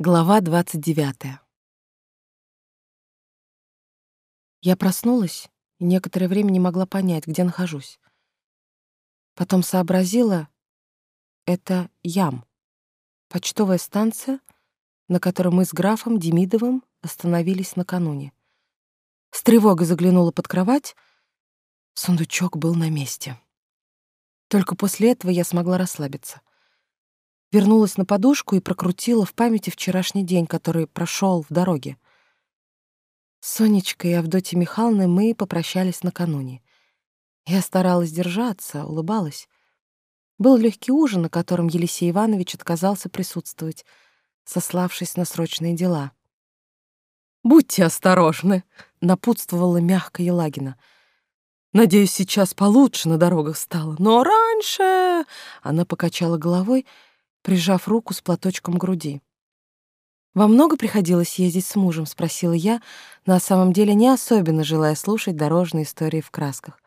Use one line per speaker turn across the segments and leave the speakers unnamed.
Глава 29. Я проснулась и некоторое время не могла понять, где нахожусь. Потом сообразила — это Ям, почтовая станция, на которой мы с графом Демидовым остановились накануне. С тревогой заглянула под кровать, сундучок был на месте. Только после этого я смогла расслабиться вернулась на подушку и прокрутила в памяти вчерашний день, который прошел в дороге. С Сонечкой и Авдотьей Михайловной мы попрощались накануне. Я старалась держаться, улыбалась. Был легкий ужин, на котором Елисей Иванович отказался присутствовать, сославшись на срочные дела. «Будьте осторожны», — напутствовала мягко Елагина. «Надеюсь, сейчас получше на дорогах стало, но раньше...» Она покачала головой — прижав руку с платочком к груди. «Вам много приходилось ездить с мужем?» — спросила я, на самом деле не особенно желая слушать дорожные истории в красках.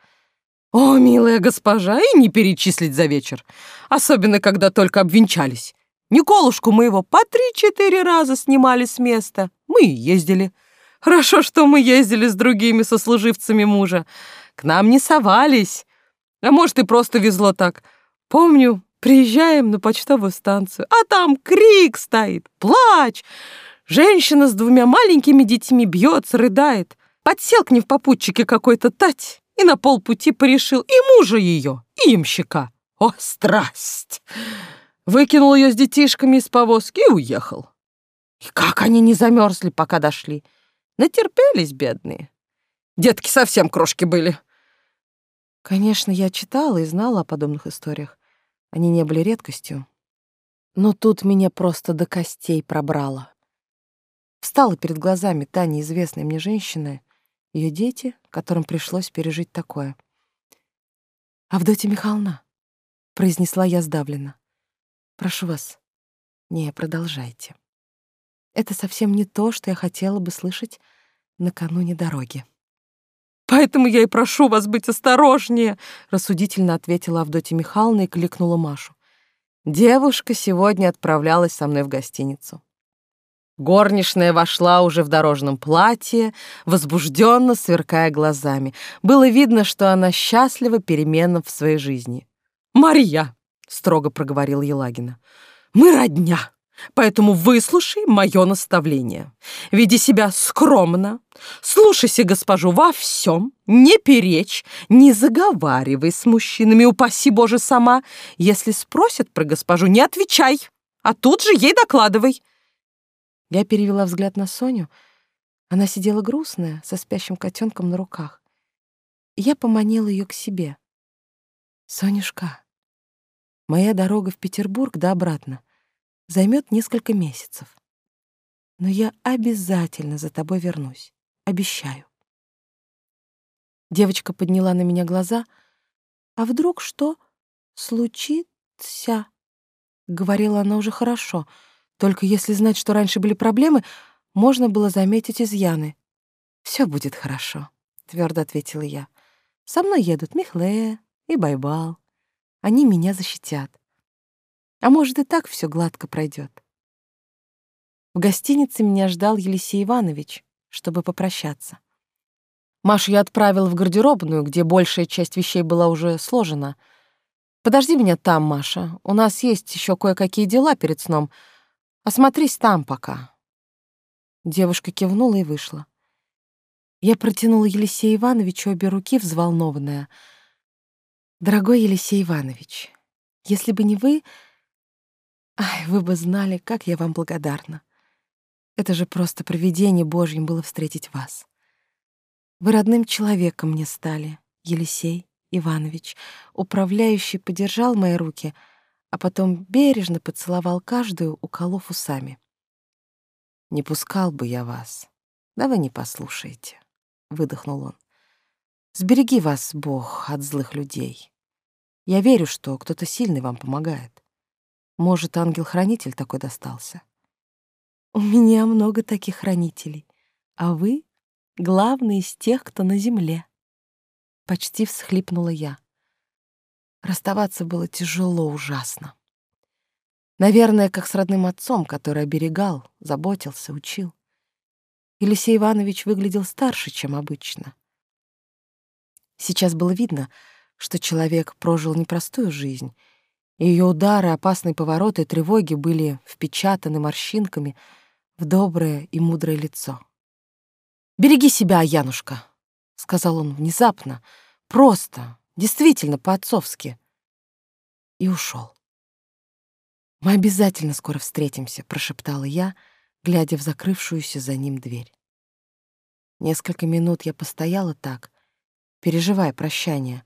«О, милая госпожа, и не перечислить за вечер, особенно когда только обвенчались. Николушку мы его по три-четыре раза снимали с места, мы и ездили. Хорошо, что мы ездили с другими сослуживцами мужа. К нам не совались, а может, и просто везло так. Помню, Приезжаем на почтовую станцию, а там крик стоит, плач. Женщина с двумя маленькими детьми бьется, рыдает. Подсел к ней в попутчике какой-то тать и на полпути порешил и мужа ее, и имщика. О, страсть! Выкинул ее с детишками из повозки и уехал. И как они не замерзли, пока дошли. Натерпелись, бедные. Детки совсем крошки были. Конечно, я читала и знала о подобных историях. Они не были редкостью. Но тут меня просто до костей пробрало. Встала перед глазами та неизвестная мне женщина, ее дети, которым пришлось пережить такое. «Авдотья Михайловна», — произнесла я сдавленно, — «прошу вас, не продолжайте. Это совсем не то, что я хотела бы слышать накануне дороги». Поэтому я и прошу вас быть осторожнее, рассудительно ответила Авдотья Михайловна и кликнула Машу. Девушка сегодня отправлялась со мной в гостиницу. Горничная вошла уже в дорожном платье, возбужденно сверкая глазами. Было видно, что она счастлива переменам в своей жизни. «Марья!» — строго проговорила Елагина. «Мы родня. Поэтому выслушай мое наставление. Веди себя скромно, слушайся госпожу во всем, не перечь, не заговаривай с мужчинами, упаси Боже сама. Если спросят про госпожу, не отвечай, а тут же ей докладывай. Я перевела взгляд на Соню. Она сидела грустная, со спящим котенком на руках. Я поманила ее к себе. «Сонюшка, моя дорога в Петербург да обратно — займет несколько месяцев. Но я обязательно за тобой вернусь. Обещаю. Девочка подняла на меня глаза. «А вдруг что случится?» Говорила она уже хорошо. Только если знать, что раньше были проблемы, можно было заметить изъяны. «Все будет хорошо», — твердо ответила я. «Со мной едут Михле и Байбал. Они меня защитят. А может, и так все гладко пройдет. В гостинице меня ждал Елисей Иванович, чтобы попрощаться. Машу я отправила в гардеробную, где большая часть вещей была уже сложена. «Подожди меня там, Маша. У нас есть еще кое-какие дела перед сном. Осмотрись там пока». Девушка кивнула и вышла. Я протянула Елисею Ивановичу обе руки, взволнованная. «Дорогой Елисей Иванович, если бы не вы, Ай, вы бы знали, как я вам благодарна. Это же просто провидение Божьим было встретить вас. Вы родным человеком мне стали, Елисей Иванович. Управляющий подержал мои руки, а потом бережно поцеловал каждую, уколов усами. «Не пускал бы я вас, да вы не послушаете», — выдохнул он. «Сбереги вас, Бог, от злых людей. Я верю, что кто-то сильный вам помогает. Может, ангел-хранитель такой достался? У меня много таких хранителей, а вы — главный из тех, кто на земле. Почти всхлипнула я. Расставаться было тяжело, ужасно. Наверное, как с родным отцом, который оберегал, заботился, учил. Елисей Иванович выглядел старше, чем обычно. Сейчас было видно, что человек прожил непростую жизнь, ее удары, опасные повороты тревоги были впечатаны морщинками в доброе и мудрое лицо. «Береги себя, Янушка», — сказал он внезапно, просто, действительно по-отцовски, и ушел. «Мы обязательно скоро встретимся», — прошептала я, глядя в закрывшуюся за ним дверь. Несколько минут я постояла так, переживая прощание,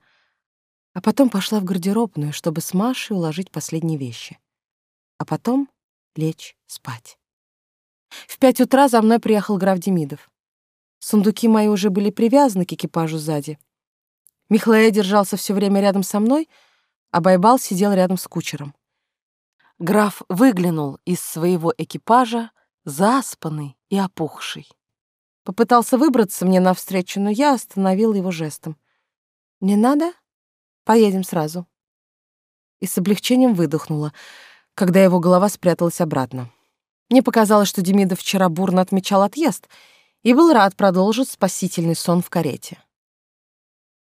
а потом пошла в гардеробную, чтобы с Машей уложить последние вещи, а потом лечь спать. В пять утра за мной приехал граф Демидов. Сундуки мои уже были привязаны к экипажу сзади. Михлея держался все время рядом со мной, а Байбал сидел рядом с кучером. Граф выглянул из своего экипажа, заспанный и опухший. Попытался выбраться мне навстречу, но я остановил его жестом. «Не надо? Поедем сразу». И с облегчением выдохнула, когда его голова спряталась обратно. Мне показалось, что Демидов вчера бурно отмечал отъезд и был рад продолжить спасительный сон в карете.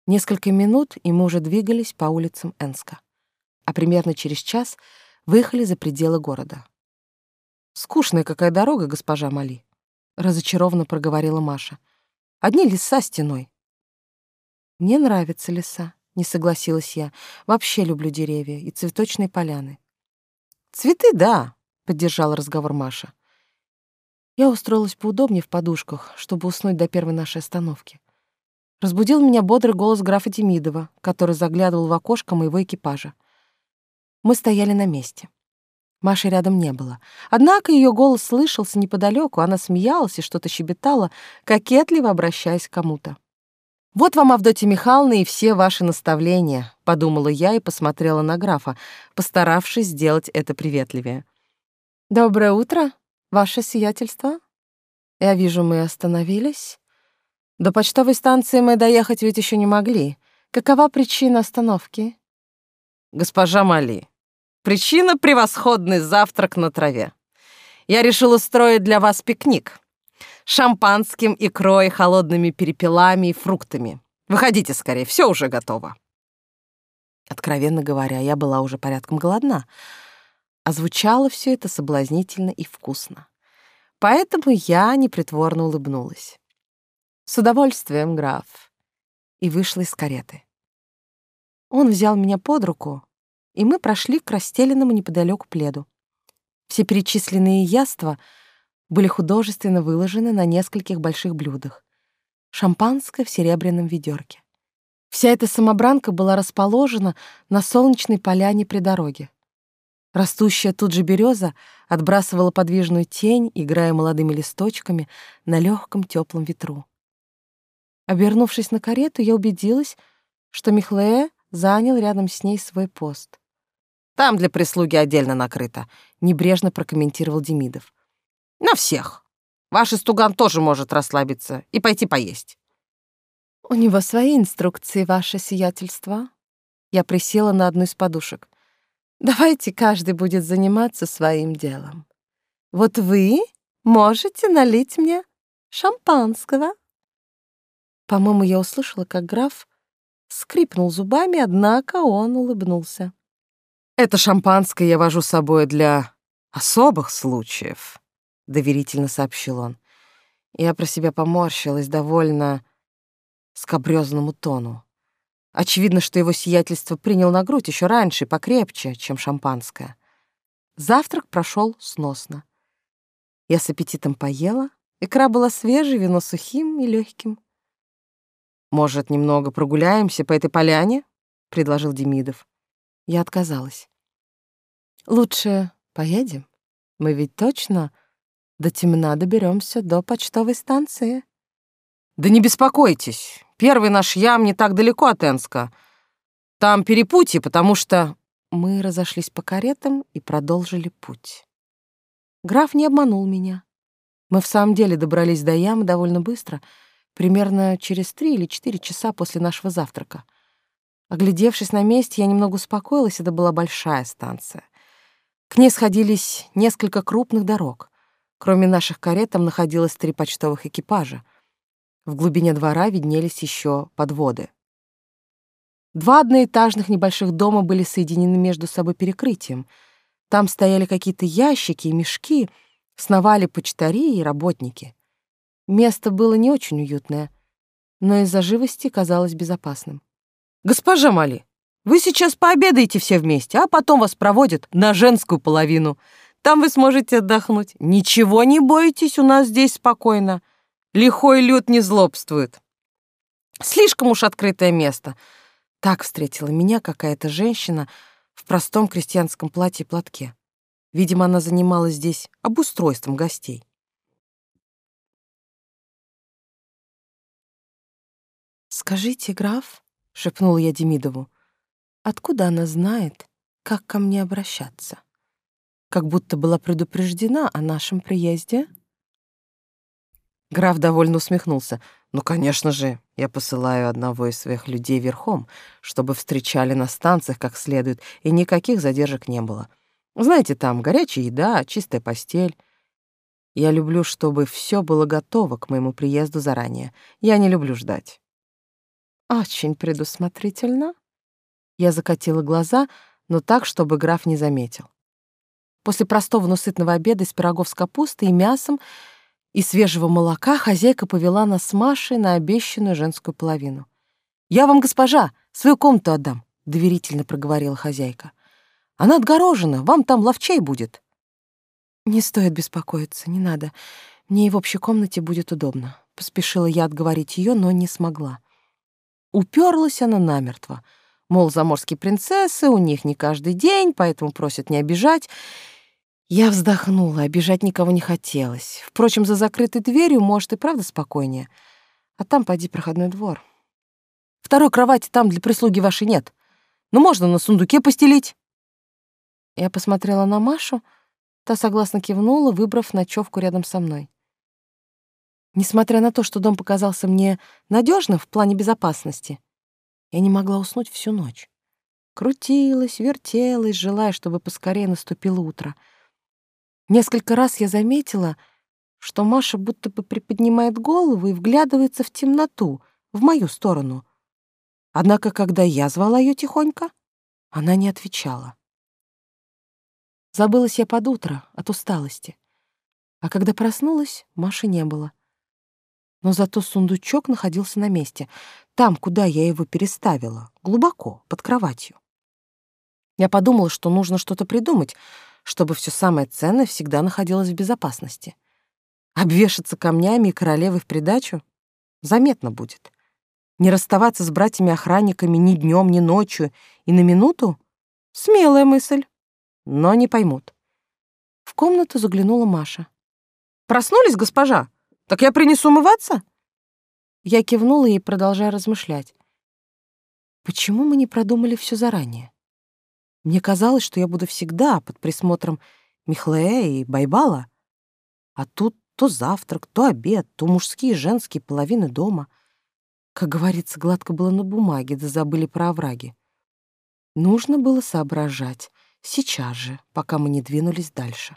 Несколько минут, и мы уже двигались по улицам Энска. А примерно через час — выехали за пределы города. «Скучная какая дорога, госпожа Мали», — разочарованно проговорила Маша. «Одни леса стеной». «Мне нравятся леса», — не согласилась я. «Вообще люблю деревья и цветочные поляны». «Цветы, да», — поддержала разговор Маша. Я устроилась поудобнее в подушках, чтобы уснуть до первой нашей остановки. Разбудил меня бодрый голос графа Демидова, который заглядывал в окошко моего экипажа. Мы стояли на месте. Маши рядом не было. Однако ее голос слышался неподалеку, она смеялась и что-то щебетала, кокетливо обращаясь к кому-то. «Вот вам, Авдотья Михайловна, и все ваши наставления», — подумала я и посмотрела на графа, постаравшись сделать это приветливее. «Доброе утро, ваше сиятельство. Я вижу, мы остановились. До почтовой станции мы доехать ведь еще не могли. Какова причина остановки?»
«Госпожа Мали, Причина — превосходный завтрак на траве. Я решил устроить для вас пикник. Шампанским, икрой, холодными перепелами и фруктами. Выходите скорее, все уже готово.
Откровенно говоря, я была уже порядком голодна, а звучало все это соблазнительно и вкусно. Поэтому я непритворно улыбнулась. «С удовольствием, граф», и вышла из кареты. Он взял меня под руку, и мы прошли к расстеленному неподалеку пледу. Все перечисленные яства были художественно выложены на нескольких больших блюдах. Шампанское в серебряном ведерке. Вся эта самобранка была расположена на солнечной поляне при дороге. Растущая тут же береза отбрасывала подвижную тень, играя молодыми листочками на легком теплом ветру. Обернувшись на карету, я убедилась, что Михлея занял рядом с ней свой пост.
Там для прислуги отдельно накрыто», — небрежно прокомментировал Демидов. «На всех. Ваш истуган тоже может расслабиться и пойти поесть».
«У него свои инструкции, ваше сиятельство». Я присела на одну из подушек. «Давайте каждый будет заниматься своим делом. Вот вы можете налить мне шампанского». По-моему, я услышала, как граф скрипнул зубами, однако он улыбнулся.
Это шампанское я вожу с собой для особых случаев, доверительно сообщил он. Я про себя поморщилась довольно скобрёзному тону. Очевидно, что его сиятельство принял на грудь еще раньше, покрепче, чем шампанское. Завтрак прошел сносно. Я с аппетитом поела, икра была свежей, вино сухим и легким. «Может, немного прогуляемся по этой поляне?» — предложил Демидов. Я отказалась. «Лучше поедем. Мы ведь точно до темна доберемся до почтовой станции». «Да не беспокойтесь. Первый наш ям не так далеко от Энска. Там перепутье, потому что...»
Мы разошлись по каретам и продолжили путь. Граф не обманул меня. Мы в самом деле добрались до ямы довольно быстро, примерно через три или четыре часа после нашего завтрака. Оглядевшись на месте, я немного успокоилась, это была большая станция.
К ней сходились несколько крупных дорог. Кроме наших карет там находилось три почтовых экипажа. В глубине двора виднелись еще подводы. Два одноэтажных небольших дома были соединены между собой перекрытием. Там стояли какие-то ящики и мешки, сновали почтари и работники. Место было не очень уютное, но из-за живости казалось безопасным. «Госпожа Мали, вы сейчас пообедаете все вместе, а потом вас проводят на женскую половину. Там вы сможете отдохнуть. Ничего не бойтесь, у нас здесь спокойно. Лихой люд не злобствует. Слишком уж открытое место. Так встретила меня какая-то женщина в простом крестьянском платье и платке. Видимо, она занималась здесь обустройством гостей.
«Скажите, граф», — шепнул я Демидову, Откуда она знает, как ко мне обращаться? Как будто была предупреждена о нашем приезде?
Граф довольно усмехнулся. «Ну, конечно же, я посылаю одного из своих людей верхом, чтобы встречали на станциях как следует, и никаких задержек не было. Знаете, там горячая еда, чистая постель. Я люблю, чтобы все было готово к моему приезду заранее. Я не люблю ждать».
«Очень предусмотрительно», я закатила глаза, но так, чтобы граф не заметил. После простого, но сытного обеда из пирогов с капустой и мясом и свежего молока хозяйка повела нас с Машей на обещанную женскую половину. «Я вам, госпожа, свою комнату отдам», — доверительно проговорила хозяйка. «Она отгорожена, вам там ловчей будет». «Не стоит беспокоиться, не надо. Мне и в общей комнате будет удобно». Поспешила я отговорить ее, но не смогла. Уперлась она намертво — Мол, заморские принцессы, у них не каждый день, поэтому просят не обижать. Я вздохнула, обижать никого не хотелось. Впрочем, за закрытой дверью, может, и правда спокойнее. А там поди проходной двор. Второй кровати там для прислуги вашей нет. Ну, можно на сундуке постелить. Я посмотрела на Машу, та согласно кивнула, выбрав ночевку рядом со мной. Несмотря на то, что дом показался мне надежным в плане безопасности, я не могла уснуть всю ночь. Крутилась, вертелась, желая, чтобы поскорее наступило утро. Несколько раз я заметила, что Маша будто бы приподнимает голову и вглядывается в темноту, в мою сторону. Однако, когда я звала ее тихонько, она не отвечала. Забылась я под утро от усталости. А когда проснулась, Маши не было но зато сундучок находился на месте, там, куда я его переставила, глубоко, под кроватью. Я подумала, что нужно что-то придумать, чтобы все самое ценное всегда находилось в безопасности. Обвешаться камнями и королевой в придачу заметно будет. Не расставаться с братьями-охранниками ни днем, ни ночью и на минуту — смелая мысль, но не поймут. В комнату заглянула Маша. «Проснулись, госпожа?» Так я принесу умываться?» Я кивнула и продолжая размышлять. Почему мы не продумали все заранее? Мне казалось, что я буду всегда под присмотром Михлея и Байбала. А тут то завтрак, то обед, то мужские и женские половины дома. Как говорится, гладко было на бумаге, да забыли про овраги. Нужно было соображать сейчас же, пока мы не двинулись дальше.